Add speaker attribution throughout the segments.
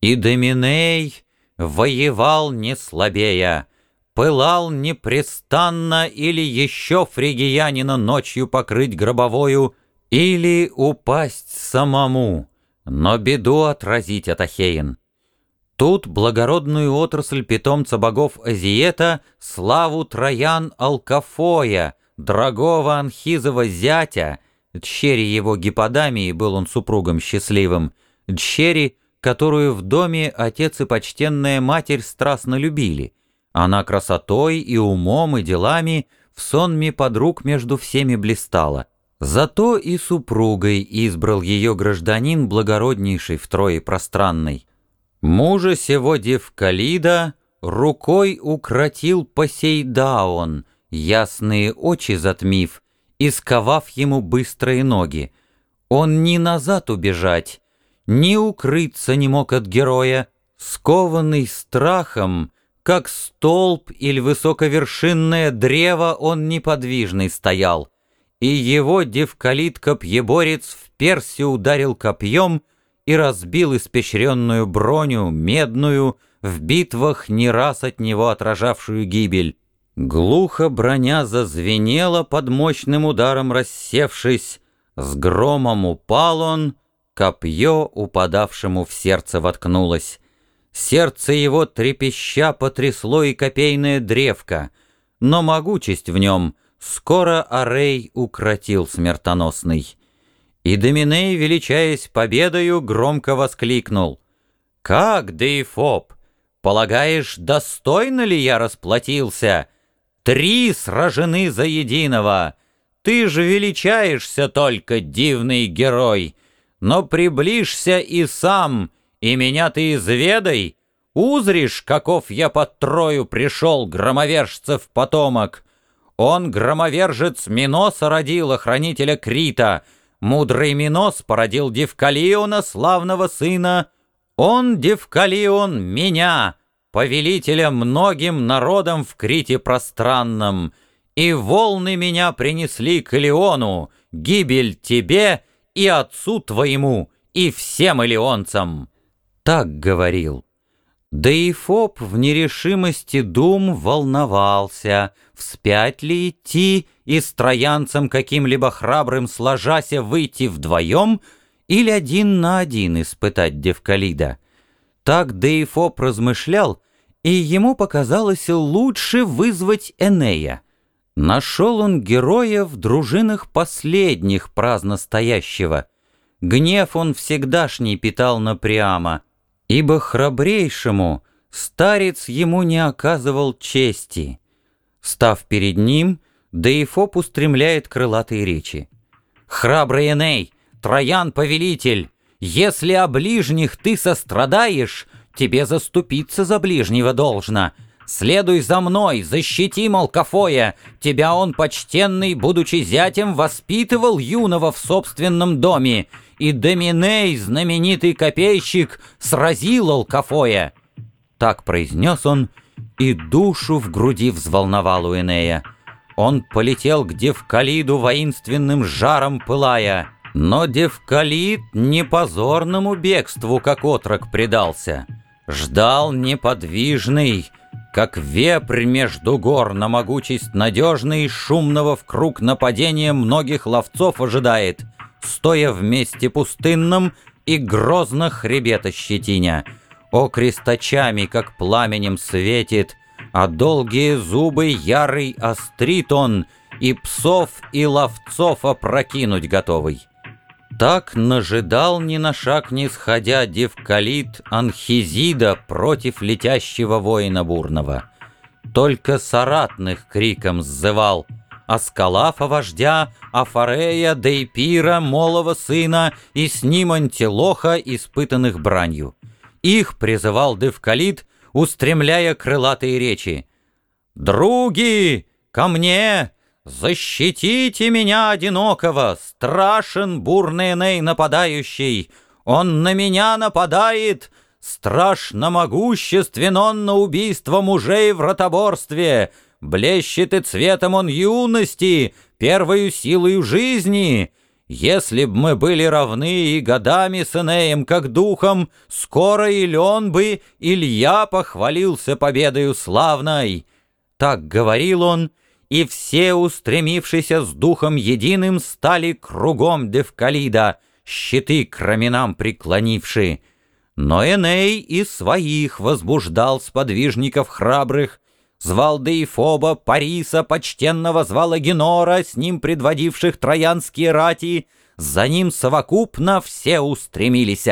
Speaker 1: И Доминей воевал не слабея, Пылал непрестанно или еще фригиянина ночью покрыть гробовою, Или упасть самому, но беду отразить от Ахеин. Тут благородную отрасль питомца богов Азиета, славу Троян Алкафоя, дорогого Анхизова зятя, дщери его гиподамии был он супругом счастливым, дщери, которую в доме отец и почтенная матерь страстно любили. Она красотой и умом и делами в сонме подруг между всеми блистала. Зато и супругой избрал ее гражданин благороднейший втрое пространный. Мужа сего Девкалида рукой укротил Посейдаон, ясные очи затмив, и сковав ему быстрые ноги. Он ни назад убежать, ни укрыться не мог от героя, скованный страхом, как столб или высоковершинное древо он неподвижный стоял, и его девкалит-копьеборец в персе ударил копьем — и разбил испещренную броню, медную, в битвах не раз от него отражавшую гибель. Глухо броня зазвенела под мощным ударом рассевшись, с громом упал он, копье упадавшему в сердце воткнулось. Сердце его трепеща потрясло и копейная древко, но могучесть в нем скоро Арей укротил смертоносный. И Доминей, величаясь победою, громко воскликнул. «Как, Деифоб, полагаешь, достойно ли я расплатился? Три сражены за единого. Ты же величаешься только, дивный герой. Но приближься и сам, и меня ты изведай. Узришь, каков я под Трою пришел, громовержцев потомок. Он, громовержец Миноса родил, охранителя Крита, — Мудрый Минос породил Девкалиона, славного сына. Он, Девкалион, меня, повелителя многим народам в Крите пространном. И волны меня принесли к Илиону, гибель тебе и отцу твоему, и всем илионцам. Так говорил. Да и Фоб в нерешимости дум волновался, вспять ли идти и с троянцем каким-либо храбрым сложася выйти вдвоем или один на один испытать Девкалида. Так Деифоп размышлял, и ему показалось лучше вызвать Энея. Нашел он героя в дружинах последних праздно стоящего. Гнев он всегдашний питал напрямо, ибо храбрейшему старец ему не оказывал чести. Став перед ним, Деифоп устремляет крылатые речи. «Храбрый Эней, Троян-повелитель, если о ближних ты сострадаешь, тебе заступиться за ближнего должно. Следуй за мной, защити Малкафоя, тебя он, почтенный, будучи зятем, воспитывал юного в собственном доме, и Доминей, знаменитый копейщик, сразил Алкафоя. Так произнес он, и душу в груди взволновал у Энея. Он полетел к Девкалиду воинственным жаром пылая, но Девкалид не позорному бегству, как отрок предался. Ждал неподвижный, как вепрь между гор на могучесть надежный, шумного в круг нападения многих ловцов ожидает — стоя вместе пустынном и грозно хребета щетиня. О, кресточами, как пламенем светит, а долгие зубы ярый острит он, и псов и ловцов опрокинуть готовый. Так нажидал ни на шаг не сходя Девкалит Анхизида против летящего воина бурного. Только соратных криком сзывал — Аскалафа вождя, Афарея, Дейпира, Молова сына и с ним Антилоха, испытанных бранью. Их призывал Девкалит, устремляя крылатые речи. «Други, ко мне! Защитите меня, одинокого! Страшен бурный Ней нападающий! Он на меня нападает!» Страшно могуществен он на убийство мужей в ротоборстве. Блещет и цветом он юности, первою силою жизни. если б мы были равны и годами с Энеем, как духом, скоро и лен бы Илья похвалился победою славной. Так говорил он, и все, устремившиеся с духом единым, стали кругом Девкалида, щиты к раменам преклонивши. Но Эней и своих возбуждал сподвижников храбрых, звал Деифоба, Париса, почтенного звала Генора, с ним предводивших троянские рати, за ним совокупно все устремились.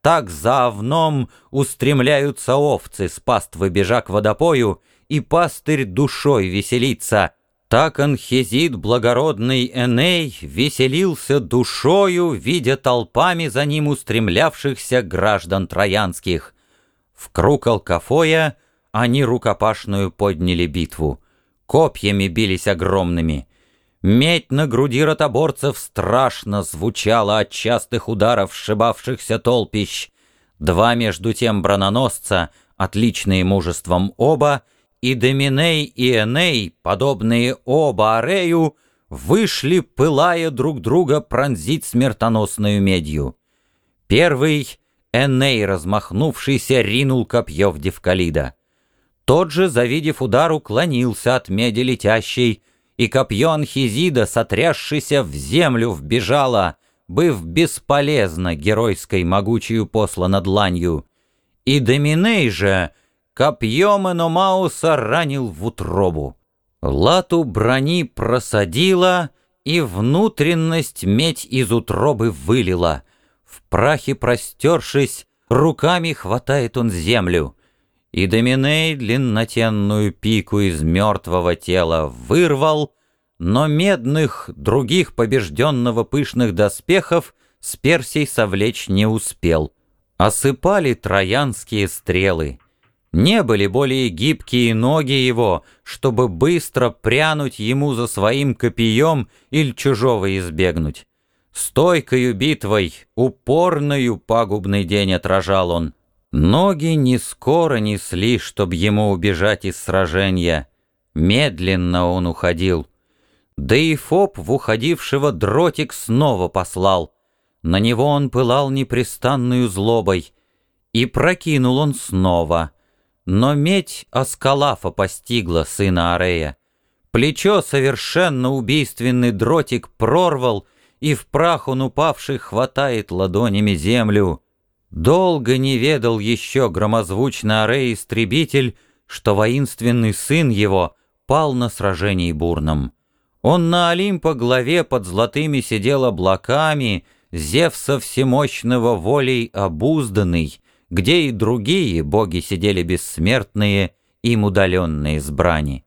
Speaker 1: Так за овном устремляются овцы с паствы бежа к водопою, и пастырь душой веселится. Так Анхизит, благородный Эней, веселился душою, видя толпами за ним устремлявшихся граждан троянских. В круг Алкафоя они рукопашную подняли битву. Копьями бились огромными. Медь на груди ротоборцев страшно звучала от частых ударов сшибавшихся толпищ. Два между тем брононосца, отличные мужеством оба, и Доминей и Эней, подобные оба Арею, вышли, пылая друг друга, пронзить смертоносную медью. Первый, Эней, размахнувшийся, ринул копье в Девкалида. Тот же, завидев удар, уклонился от меди летящей, и копье Анхизида, сотрясшийся в землю, вбежало, быв бесполезно геройской могучую послана дланью. И Доминей же копьем Эномауса ранил в утробу. Лату брони просадила, и внутренность медь из утробы вылила. В прахе простершись, руками хватает он землю. И Доминей длиннотенную пику из мертвого тела вырвал, но медных, других побежденного пышных доспехов с Персей совлечь не успел. Осыпали троянские стрелы. Не были более гибкие ноги его, чтобы быстро прянуть ему за своим копьем или чужого избегнуть. Стойкою битвой, упорною пагубный день отражал он. Ноги не скоро несли, чтоб ему убежать из сражения. Медленно он уходил. Да и Фоб в уходившего дротик снова послал. На него он пылал непрестанную злобой. И прокинул он снова. Но медь Аскалафа постигла сына Арея. Плечо совершенно убийственный дротик прорвал, и в прах он упавший хватает ладонями землю. Долго не ведал еще громозвучно Арей-истребитель, что воинственный сын его пал на сражении бурном. Он на Олимпа главе под золотыми сидел облаками, Зевса всемощного волей обузданный, где и другие боги сидели бессмертные, им удаленные с брани.